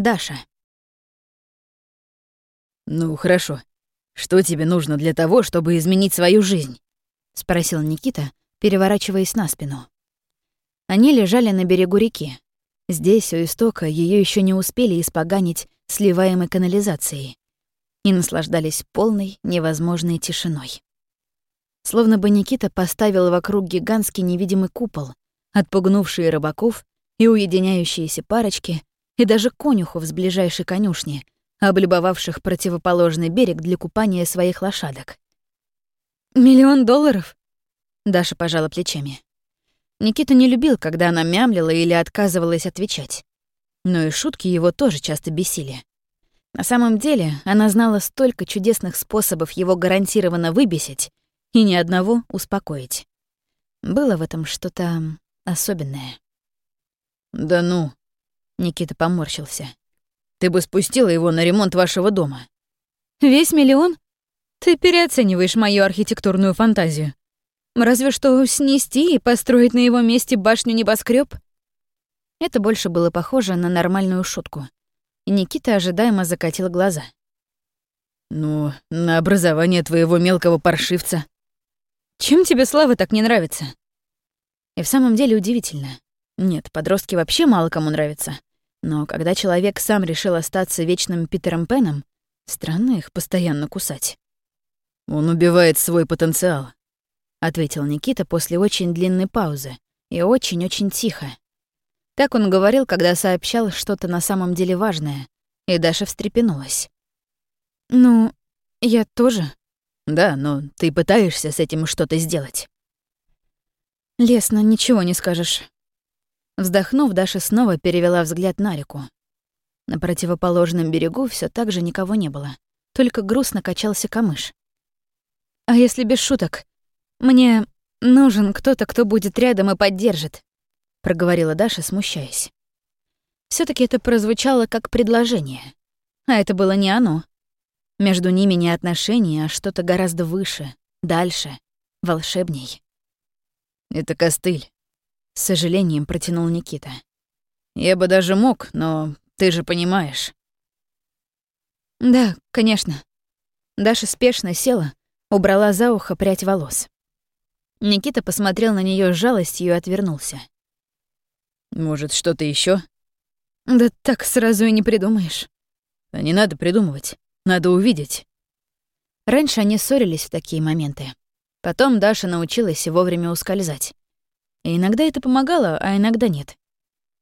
Даша. «Ну, хорошо. Что тебе нужно для того, чтобы изменить свою жизнь?» — спросил Никита, переворачиваясь на спину. Они лежали на берегу реки. Здесь, у истока, ее еще не успели испоганить сливаемой канализацией и наслаждались полной, невозможной тишиной. Словно бы Никита поставил вокруг гигантский невидимый купол, отпугнувший рыбаков и уединяющиеся парочки, и даже конюхов с ближайшей конюшни, облюбовавших противоположный берег для купания своих лошадок. «Миллион долларов?» Даша пожала плечами. Никита не любил, когда она мямлила или отказывалась отвечать. Но и шутки его тоже часто бесили. На самом деле, она знала столько чудесных способов его гарантированно выбесить и ни одного успокоить. Было в этом что-то особенное. «Да ну!» — Никита поморщился. «Ты бы спустила его на ремонт вашего дома». «Весь миллион? Ты переоцениваешь мою архитектурную фантазию. Разве что снести и построить на его месте башню небоскреб. Это больше было похоже на нормальную шутку. И Никита ожидаемо закатил глаза. «Ну, на образование твоего мелкого паршивца». «Чем тебе Слава так не нравится?» И в самом деле удивительно. Нет, подростки вообще мало кому нравятся. Но когда человек сам решил остаться вечным Питером Пеном, странно их постоянно кусать. «Он убивает свой потенциал», — ответил Никита после очень длинной паузы и очень-очень тихо. Так он говорил, когда сообщал что-то на самом деле важное, и Даша встрепенулась. «Ну, я тоже». «Да, но ты пытаешься с этим что-то сделать». «Лесно, ничего не скажешь». Вздохнув, Даша снова перевела взгляд на реку. На противоположном берегу все так же никого не было, только грустно качался камыш. «А если без шуток? Мне нужен кто-то, кто будет рядом и поддержит», — проговорила Даша, смущаясь. все таки это прозвучало как предложение. А это было не оно. Между ними не отношения, а что-то гораздо выше, дальше, волшебней. «Это костыль», — с сожалением протянул Никита. «Я бы даже мог, но ты же понимаешь». «Да, конечно». Даша спешно села, убрала за ухо прядь волос. Никита посмотрел на нее с жалостью и отвернулся. «Может, что-то еще? «Да так сразу и не придумаешь». «Да не надо придумывать, надо увидеть». Раньше они ссорились в такие моменты. Потом Даша научилась вовремя ускользать. И иногда это помогало, а иногда нет.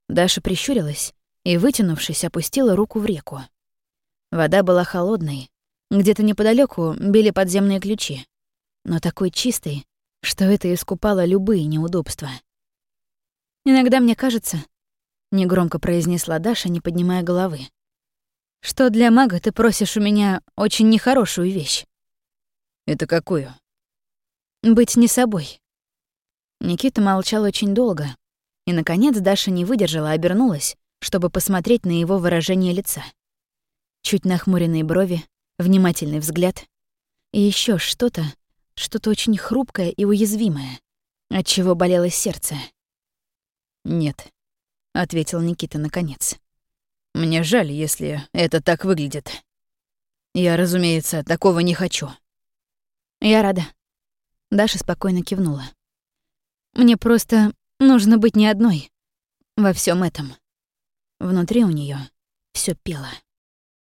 Даша прищурилась и, вытянувшись, опустила руку в реку. Вода была холодной. Где-то неподалеку били подземные ключи. Но такой чистой, что это искупало любые неудобства. «Иногда мне кажется», — негромко произнесла Даша, не поднимая головы, «что для мага ты просишь у меня очень нехорошую вещь». «Это какую?» «Быть не собой». Никита молчал очень долго, и, наконец, Даша не выдержала, обернулась, чтобы посмотреть на его выражение лица. Чуть нахмуренные брови, внимательный взгляд и еще что-то, что-то очень хрупкое и уязвимое, от чего болело сердце. «Нет», — ответил Никита наконец. «Мне жаль, если это так выглядит. Я, разумеется, такого не хочу». «Я рада». Даша спокойно кивнула. «Мне просто нужно быть не одной во всем этом». Внутри у нее все пело.